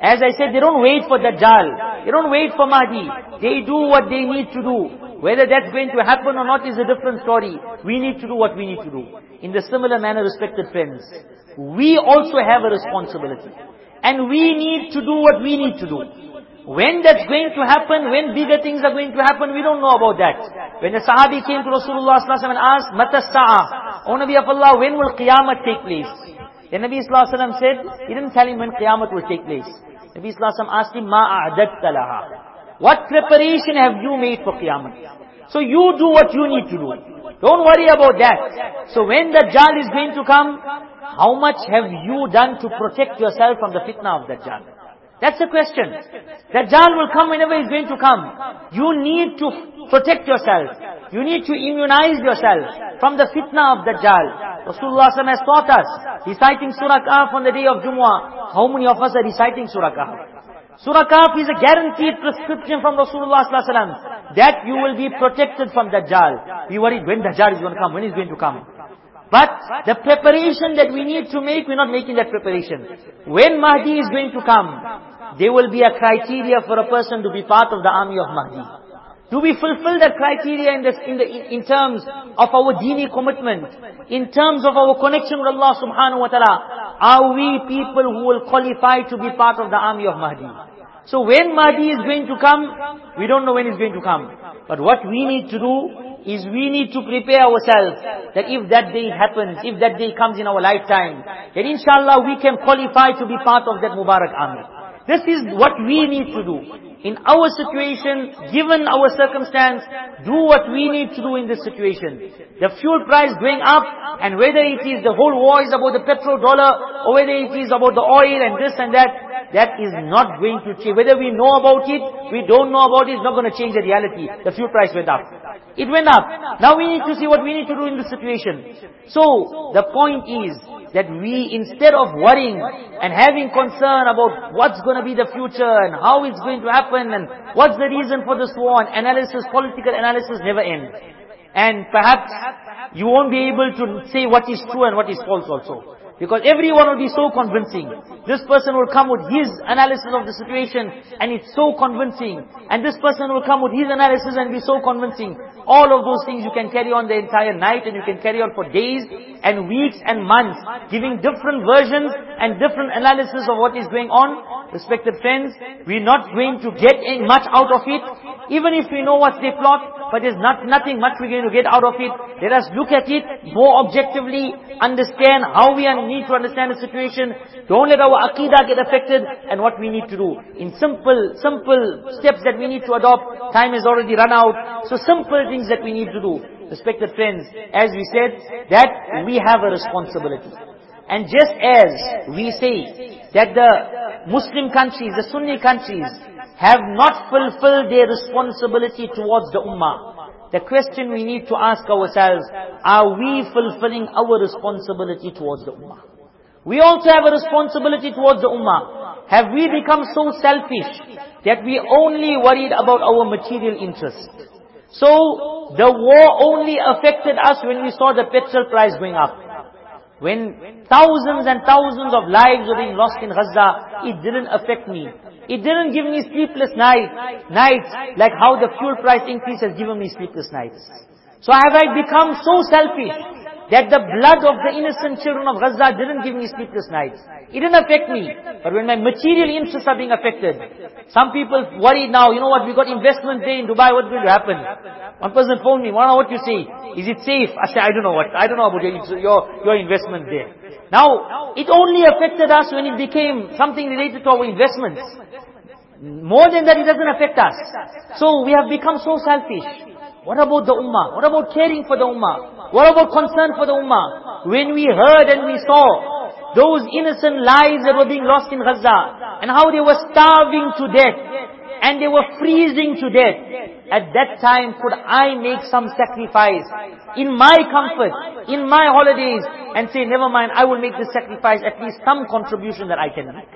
As I said, they don't wait for Dajjal. They don't wait for Mahdi. They do what they need to do. Whether that's going to happen or not is a different story. We need to do what we need to do. In the similar manner, respected friends, we also have a responsibility. And we need to do what we need to do. When that's going to happen, when bigger things are going to happen, we don't know about that. When the Sahabi came to Rasulullah and asked, Mata Sa'ah, O Nabi of Allah, when will Qiyamah take place? The Nabi Sallallahu said, he didn't tell him when Qiyamah will take place. Nabi asked him, Ma a'adatta laha. What preparation have you made for Qiyamah? So you do what you need to do. Don't worry about that. So when the Dajjal is going to come, how much have you done to protect yourself from the fitna of the Dajjal? That's the question. Dajjal will come whenever he's going to come. You need to protect yourself. You need to immunize yourself from the fitna of Dajjal. Rasulullah SAW has taught us, reciting Surah Kahf on the day of Jumu'ah. How many of us are reciting Surah Kahf? Surah Kahf is a guaranteed prescription from Rasulullah SAW that you will be protected from Dajjal. We worried when Dajjal is going to come, when he's going to come. But the preparation that we need to make, we're not making that preparation. When Mahdi is going to come, there will be a criteria for a person to be part of the army of Mahdi. Do we fulfill that criteria in, this, in, the, in terms of our dini commitment? In terms of our connection with Allah subhanahu wa ta'ala? Are we people who will qualify to be part of the army of Mahdi? So when Mahdi is going to come, we don't know when he's going to come. But what we need to do is we need to prepare ourselves that if that day happens, if that day comes in our lifetime, then inshallah we can qualify to be part of that Mubarak army. This is what we need to do. In our situation, given our circumstance, do what we need to do in this situation. The fuel price going up, and whether it is the whole war is about the petrodollar, or whether it is about the oil and this and that, that is not going to change. Whether we know about it, we don't know about it, it's not going to change the reality. The fuel price went up. It went up. Now we need to see what we need to do in this situation. So, the point is that we, instead of worrying and having concern about what's going to be the future and how it's going to happen and what's the reason for this war and analysis, political analysis never ends. And perhaps you won't be able to say what is true and what is false also. Because everyone will be so convincing. This person will come with his analysis of the situation and it's so convincing. And this person will come with his analysis and be so convincing. All of those things you can carry on the entire night and you can carry on for days and weeks and months, giving different versions and different analysis of what is going on. Respected friends, we're not going to get much out of it. Even if we know what they plot, but there's not, nothing much we're going to get out of it. Let us look at it more objectively, understand how we need to understand the situation. Don't let our aqidah get affected and what we need to do. In simple, simple steps that we need to adopt, time has already run out. So simple things that we need to do. Respected friends, as we said, that we have a responsibility. And just as we say that the Muslim countries, the Sunni countries, have not fulfilled their responsibility towards the ummah. The question we need to ask ourselves, are we fulfilling our responsibility towards the ummah? We also have a responsibility towards the ummah. Have we become so selfish that we only worried about our material interest? So, the war only affected us when we saw the petrol price going up. When thousands and thousands of lives were being lost in Gaza, it didn't affect me. It didn't give me sleepless night, nights like how the fuel price increase has given me sleepless nights. So have I become so selfish that the blood of the innocent children of Gaza didn't give me sleepless nights. It didn't affect me. But when my material interests are being affected, some people worry now, you know what, we got investment day in Dubai, what's going to happen? One person phoned me, know what you say? Is it safe? I said, I don't know what, I don't know about your, your, your investment there. Now, it only affected us when it became something related to our investments. More than that, it doesn't affect us. So we have become so selfish. What about the ummah? What about caring for the ummah? What about concern for the ummah? When we heard and we saw those innocent lives that were being lost in Gaza, and how they were starving to death, and they were freezing to death, at that time could I make some sacrifice in my comfort, in my holidays, and say, never mind, I will make this sacrifice, at least some contribution that I can make.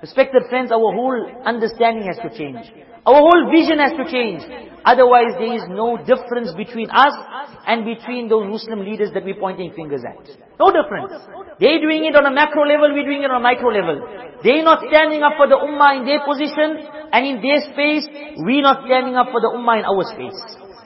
Respected friends, our whole understanding has to change. Our whole vision has to change. Otherwise, there is no difference between us and between those Muslim leaders that we're pointing fingers at. No difference. They're doing it on a macro level, we're doing it on a micro level. They're not standing up for the ummah in their position, and in their space, we're not standing up for the ummah in our space.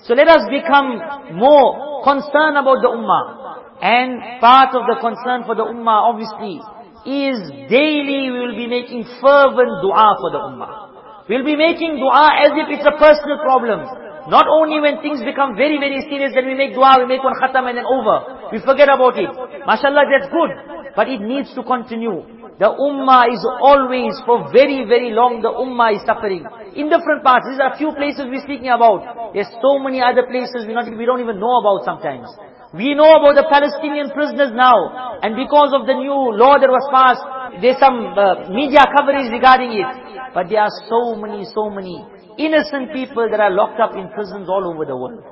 So let us become more concerned about the ummah. And part of the concern for the ummah, obviously, is daily we will be making fervent dua for the ummah. We'll be making dua as if it's a personal problem. Not only when things become very, very serious, then we make dua, we make one khatam and then over. We forget about it. MashaAllah, that's good. But it needs to continue. The ummah is always, for very, very long, the ummah is suffering. In different parts. These are a few places we're speaking about. There's so many other places we, not, we don't even know about sometimes. We know about the Palestinian prisoners now. And because of the new law that was passed, there's some uh, media coverage regarding it. But there are so many, so many innocent people that are locked up in prisons all over the world.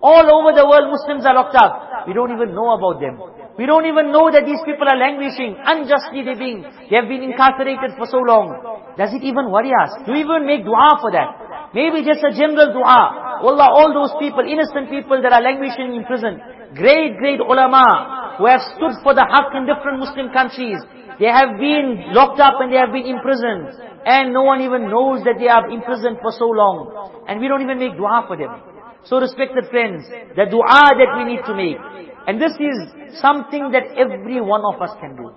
All over the world Muslims are locked up. We don't even know about them. We don't even know that these people are languishing, unjustly they being, they have been incarcerated for so long. Does it even worry us? Do we even make dua for that? Maybe just a general dua. Allah, all those people, innocent people that are languishing in prison, great, great ulama who have stood for the haqq in different Muslim countries. They have been locked up and they have been imprisoned. And no one even knows that they are imprisoned for so long. And we don't even make dua for them. So respected friends, the dua that we need to make. And this is something that every one of us can do.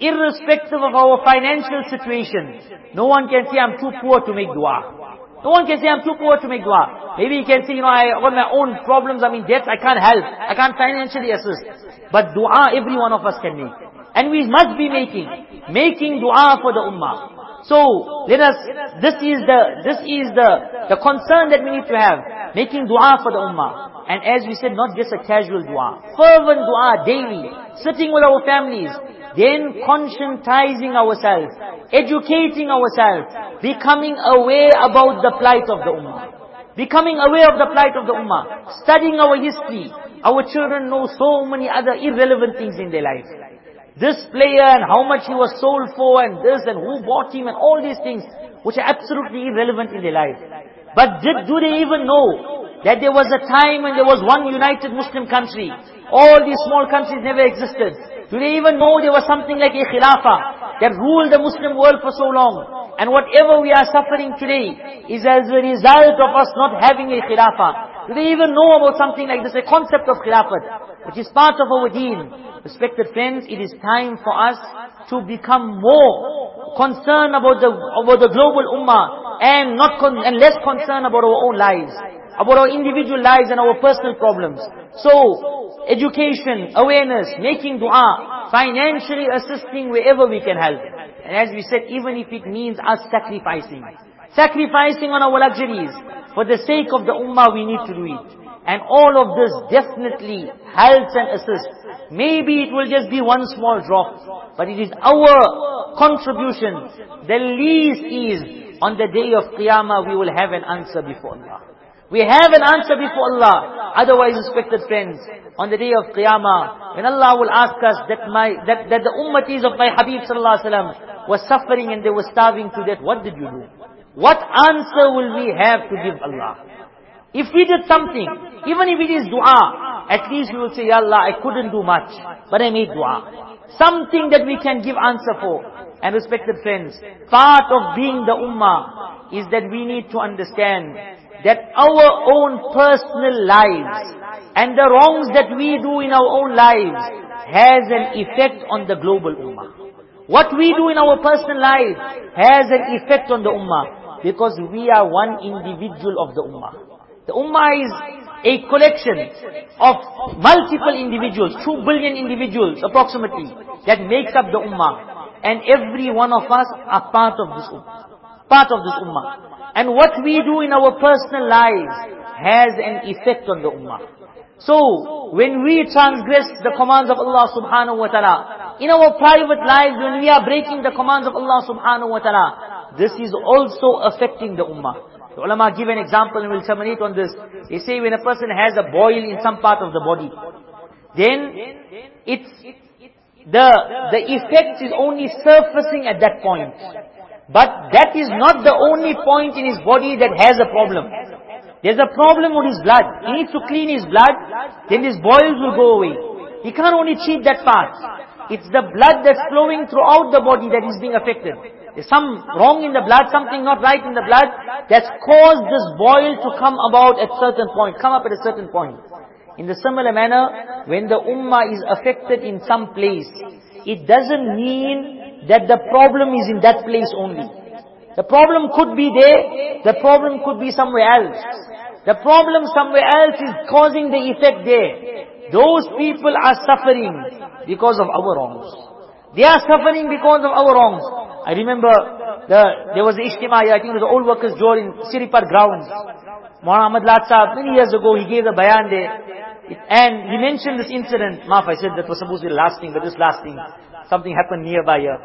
Irrespective of our financial situation, no one can say, I'm too poor to make dua. No one can say, I'm too poor to make dua. Maybe you can say, you know, I got my own problems, I'm in debt, I can't help. I can't financially assist. But dua, every one of us can make. And we must be making. Making dua for the ummah. So, let us, this is the, this is the, the concern that we need to have. Making dua for the ummah. And as we said, not just a casual dua. Fervent dua daily. Sitting with our families. Then conscientizing ourselves, educating ourselves, becoming aware about the plight of the ummah. Becoming aware of the plight of the ummah. Studying our history. Our children know so many other irrelevant things in their life. This player and how much he was sold for and this and who bought him and all these things which are absolutely irrelevant in their life. But did, do they even know that there was a time when there was one united Muslim country. All these small countries never existed. Do they even know there was something like a khilafah that ruled the Muslim world for so long? And whatever we are suffering today is as a result of us not having a khilafah. Do they even know about something like this, a concept of khilafat, which is part of our deen? Respected friends, it is time for us to become more concerned about the, about the global ummah and not and less concerned about our own lives, about our individual lives and our personal problems. So, education, awareness, making dua, financially assisting wherever we can help. And as we said, even if it means us sacrificing. Sacrificing on our luxuries. For the sake of the ummah, we need to do it. And all of this definitely helps and assists. Maybe it will just be one small drop. But it is our contribution. The least is, on the day of Qiyamah, we will have an answer before Allah. We have an answer before Allah. Otherwise, respected friends, on the day of Qiyamah, when Allah will ask us that my that, that the ummatis of my Habib sallallahu alaihi wasallam were suffering and they were starving to death, what did you do? What answer will we have to give Allah? If we did something, even if it is dua, at least we will say, Ya Allah, I couldn't do much, but I made dua. Something that we can give answer for. And respected friends, part of being the ummah is that we need to understand that our own personal lives and the wrongs that we do in our own lives has an effect on the global ummah. What we do in our personal life has an effect on the ummah because we are one individual of the ummah. The ummah is a collection of multiple individuals, two billion individuals approximately, that makes up the ummah. And every one of us are part of this ummah. Part of this ummah. And what we do in our personal lives has an effect on the ummah. So, when we transgress the commands of Allah subhanahu wa ta'ala, in our private lives, when we are breaking the commands of Allah subhanahu wa ta'ala, this is also affecting the ummah. The ulama give an example and we'll terminate on this. They say when a person has a boil in some part of the body, then it's, the, the effect is only surfacing at that point. But that is not the only point in his body that has a problem. There's a problem with his blood. He needs to clean his blood, then his boils will go away. He can't only treat that part. It's the blood that's flowing throughout the body that is being affected. There's some wrong in the blood, something not right in the blood, that's caused this boil to come about at certain point, come up at a certain point. In the similar manner, when the ummah is affected in some place, it doesn't mean that the problem is in that place only. The problem could be there, the problem could be somewhere else. The problem somewhere else is causing the effect there. Those people are suffering because of our wrongs. They are suffering because of our wrongs. I remember the, there was the Ijtima, I think it was the old workers' door in Siripar grounds. Muhammad Lat many years ago, he gave the bayan there. And he mentioned this incident. Maaf, I said that was supposed to be last thing, but this last thing something happened nearby here.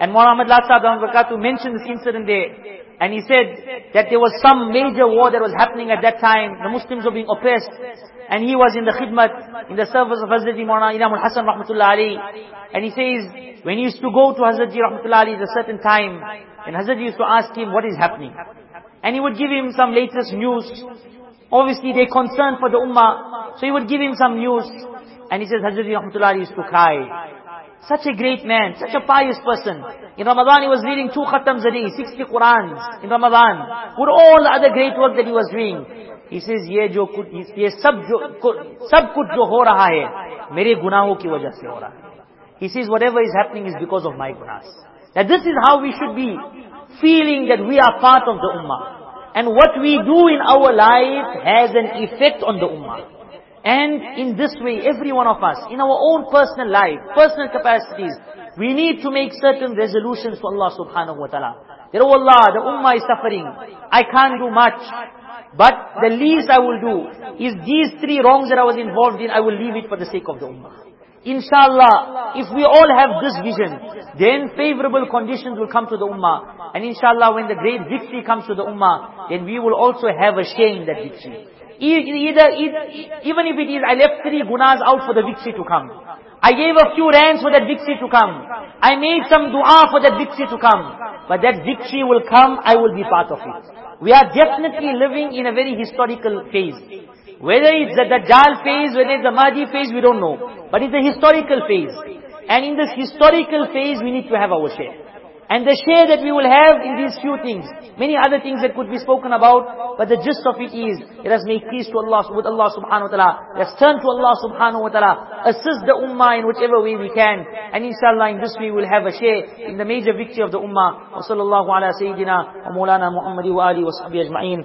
And Muhammad Latsab Bakatu mentioned this incident there. And he said that there was some major war that was happening at that time. The Muslims were being oppressed. And he was in the khidmat, in the service of Hazrat Inam al-Hasan rahmatullah Ali. And he says, when he used to go to Hazrat rahmatullah Ali at a certain time, and Hazrat used to ask him what is happening. And he would give him some latest news. Obviously they're concerned for the ummah. So he would give him some news. And he says, Hazrat rahmatullah Ali used to cry. Such a great man, such a pious person. In Ramadan he was reading two khatams a day, 60 Qurans in Ramadan. With all the other great work that he was doing. He says, ये जो कुछ, ये सब जो, सब कुछ जो हो रहा है, मेरे गुनाहों की वजह से हो रहा है. He says, whatever is happening is because of my gunas. That this is how we should be, feeling that we are part of the ummah. And what we do in our life has an effect on the ummah. And in this way, every one of us, in our own personal life, personal capacities, we need to make certain resolutions to Allah subhanahu wa ta'ala. That, oh Allah, the ummah is suffering. I can't do much. But the least I will do is these three wrongs that I was involved in, I will leave it for the sake of the ummah. Inshallah, if we all have this vision, then favorable conditions will come to the ummah. And inshallah, when the great victory comes to the ummah, then we will also have a share in that victory. Either, even if it is, I left three gunas out for the victory to come. I gave a few rands for that victory to come. I made some dua for that victory to come. But that victory will come, I will be part of it. We are definitely living in a very historical phase. Whether it's the Dajjal phase, whether it's the Mahdi phase, we don't know. But it's a historical phase. And in this historical phase, we need to have our share. And the share that we will have in these few things. Many other things that could be spoken about, but the gist of it is, let us make peace to Allah, with Allah subhanahu wa ta'ala. Let's turn to Allah subhanahu wa ta'ala. Assist the ummah in whichever way we can. And inshallah in this way we'll have a share in the major victory of the ummah. Wa sallallahu ala sayyidina wa maulana Muhammadi wa wa sahbihi ajma'in.